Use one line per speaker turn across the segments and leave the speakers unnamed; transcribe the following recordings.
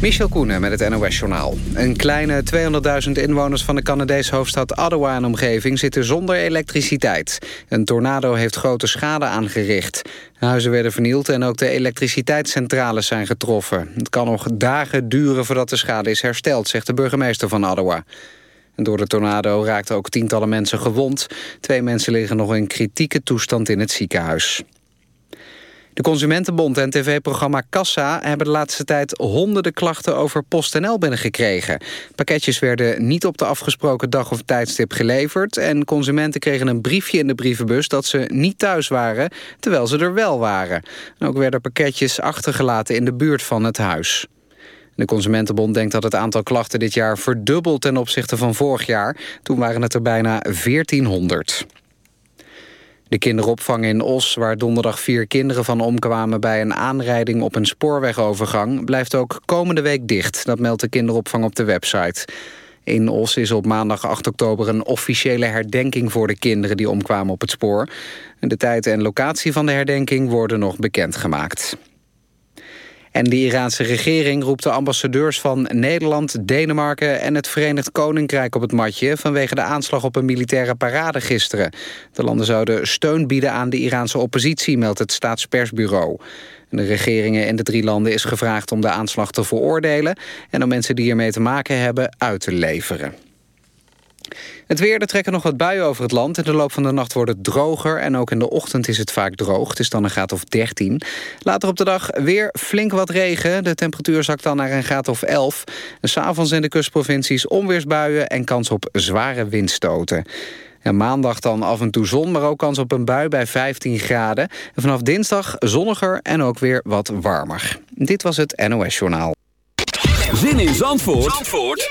Michel Koenen met het NOS-journaal. Een kleine 200.000 inwoners van de Canadese hoofdstad Ottawa en omgeving zitten zonder elektriciteit. Een tornado heeft grote schade aangericht. Huizen werden vernield en ook de elektriciteitscentrales zijn getroffen. Het kan nog dagen duren voordat de schade is hersteld, zegt de burgemeester van Ottawa. door de tornado raakten ook tientallen mensen gewond. Twee mensen liggen nog in kritieke toestand in het ziekenhuis. De Consumentenbond en tv-programma Kassa hebben de laatste tijd honderden klachten over PostNL binnengekregen. Pakketjes werden niet op de afgesproken dag of tijdstip geleverd en consumenten kregen een briefje in de brievenbus dat ze niet thuis waren, terwijl ze er wel waren. ook werden pakketjes achtergelaten in de buurt van het huis. De Consumentenbond denkt dat het aantal klachten dit jaar verdubbelt ten opzichte van vorig jaar. Toen waren het er bijna 1400. De kinderopvang in Os, waar donderdag vier kinderen van omkwamen... bij een aanrijding op een spoorwegovergang... blijft ook komende week dicht. Dat meldt de kinderopvang op de website. In Os is op maandag 8 oktober een officiële herdenking... voor de kinderen die omkwamen op het spoor. De tijd en locatie van de herdenking worden nog bekendgemaakt. En de Iraanse regering roept de ambassadeurs van Nederland, Denemarken en het Verenigd Koninkrijk op het matje vanwege de aanslag op een militaire parade gisteren. De landen zouden steun bieden aan de Iraanse oppositie, meldt het staatspersbureau. De regeringen in de drie landen is gevraagd om de aanslag te veroordelen en om mensen die ermee te maken hebben uit te leveren. Het weer, er trekken nog wat buien over het land. In de loop van de nacht wordt het droger en ook in de ochtend is het vaak droog. Het is dan een graad of 13. Later op de dag weer flink wat regen. De temperatuur zakt dan naar een graad of 11. En s'avonds in de kustprovincies onweersbuien en kans op zware windstoten. En maandag dan af en toe zon, maar ook kans op een bui bij 15 graden. En vanaf dinsdag zonniger en ook weer wat warmer. Dit was het NOS Journaal.
Zin in Zandvoort, Zandvoort?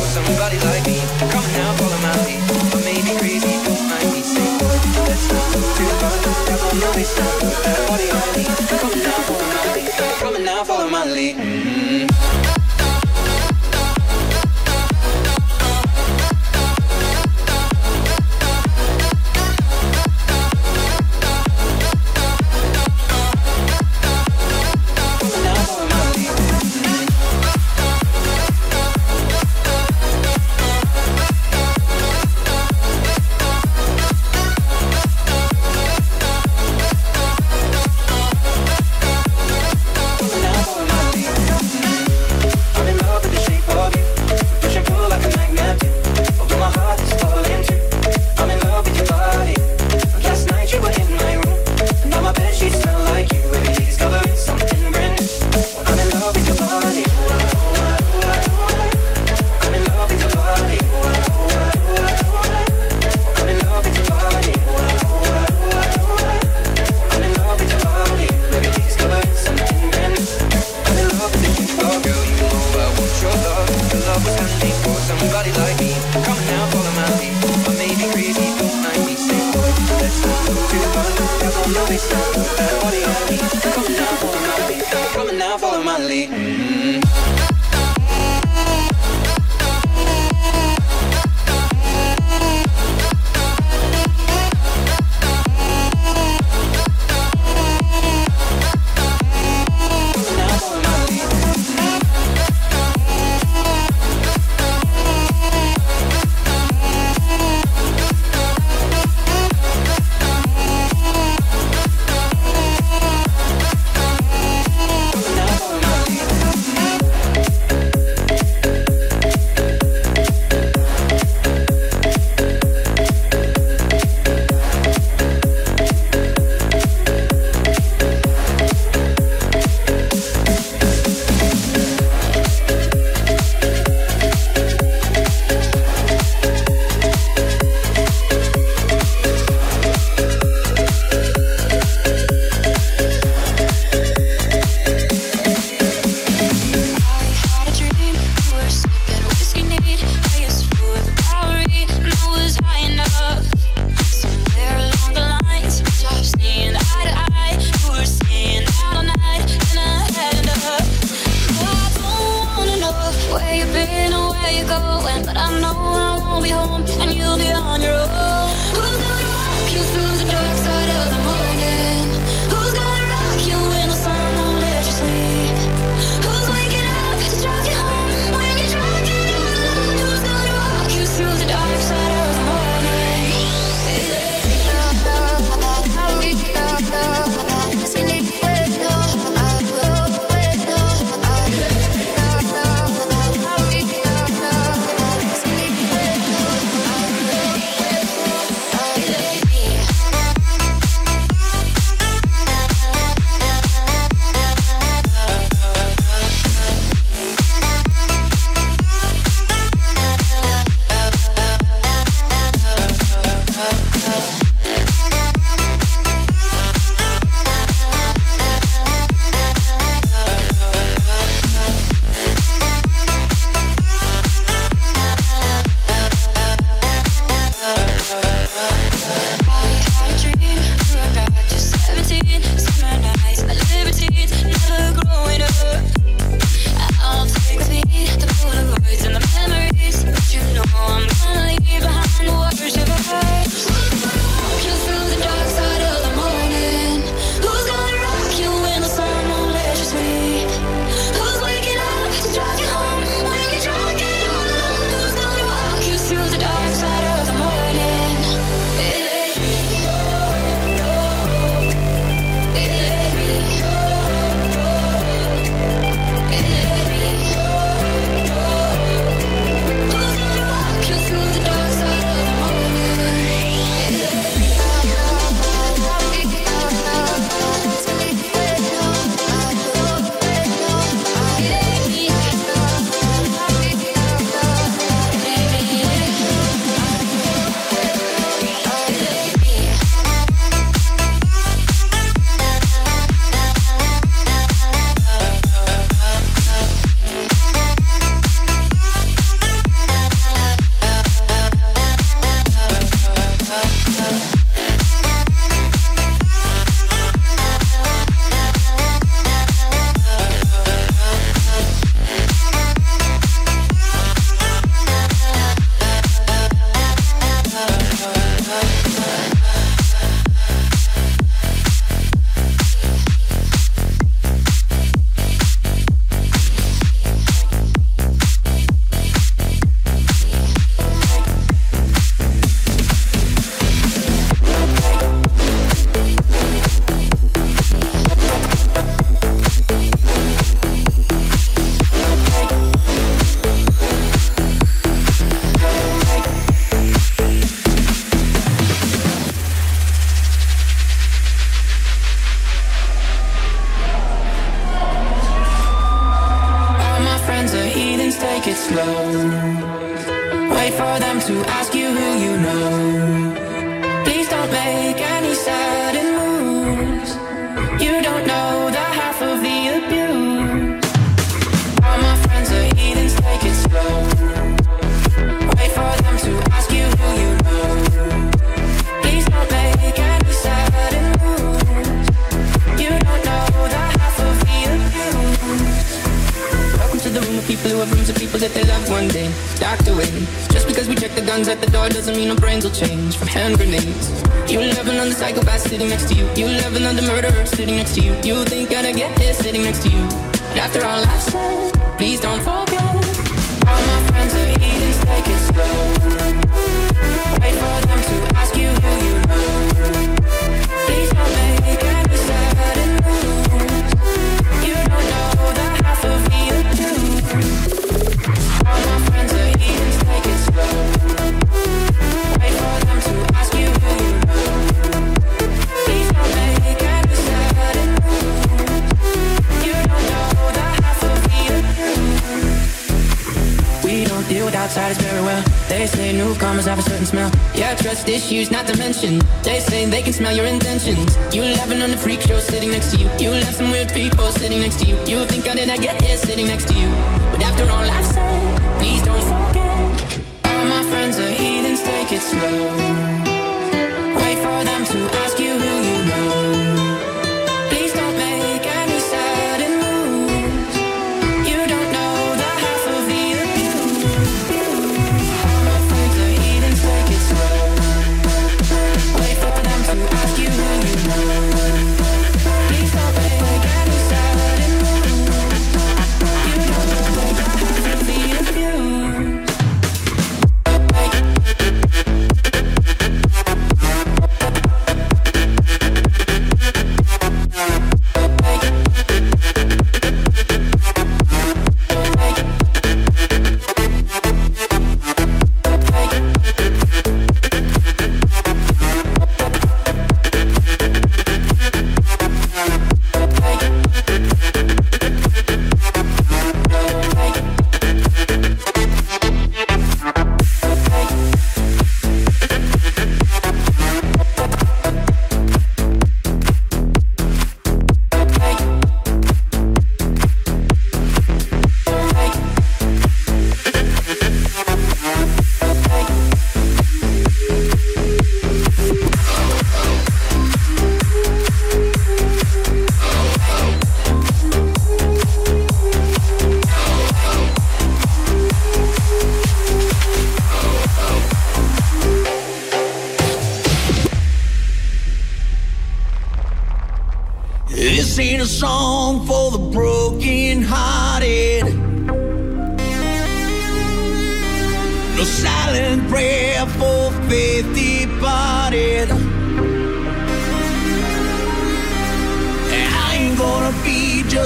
for somebody like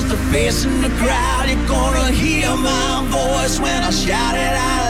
just a face in the crowd. You're gonna hear my voice when I shout it out.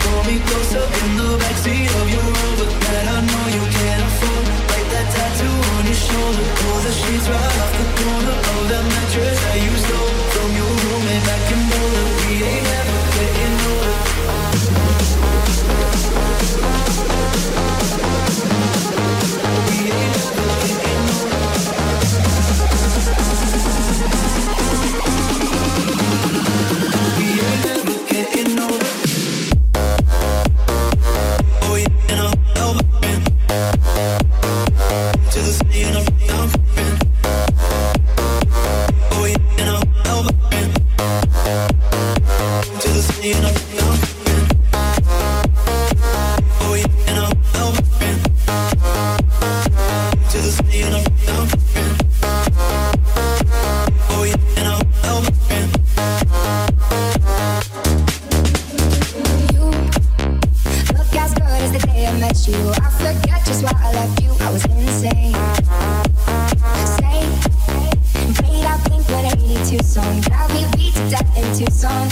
call me closer in the backseat of your Rover that I know you can't afford. That tattoo on your shoulder. Pull the sheets right off the corner of that mattress that you stole from your roommate back in Boulder. We ain't never getting older.
It's on.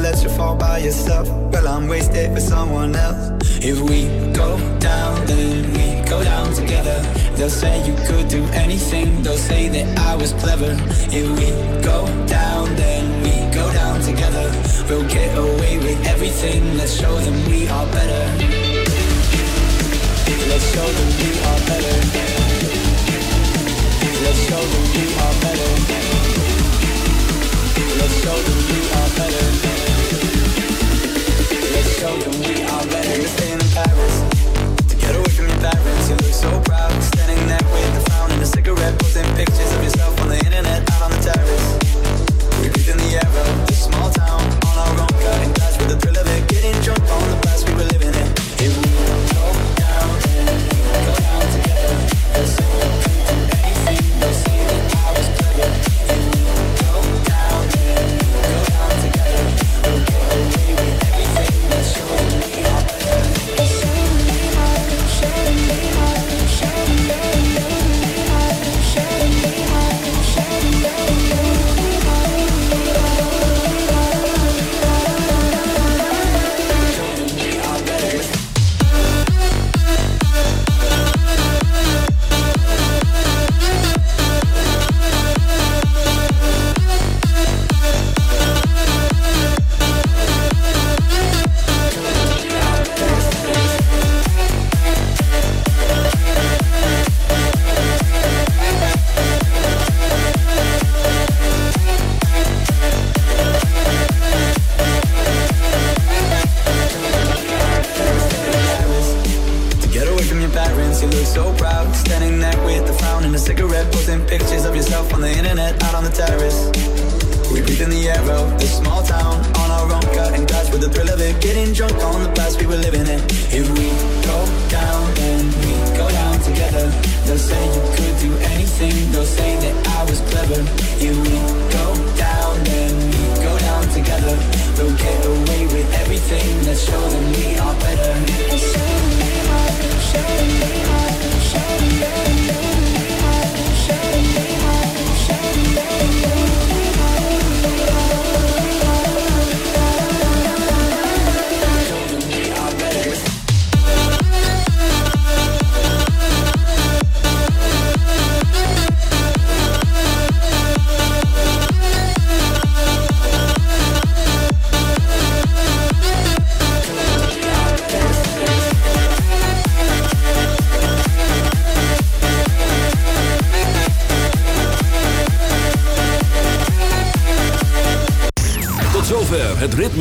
let you fall by yourself. Well, I'm wasted for someone else. If we go down, then we go down together. They'll say you could do anything, they'll say that I was clever. If we go down, then we go down together. We'll get away with everything, let's show them we are better. Let's show them we are better. Let's show them we are better. Let's show them we you we are in Paris. To get away from your parents, you look so proud. Standing there with a frown and a cigarette, posting pictures of yourself on the internet, out on the terrace. We the air of this small town on our own, cutting glass with the thrill of it, getting drunk on the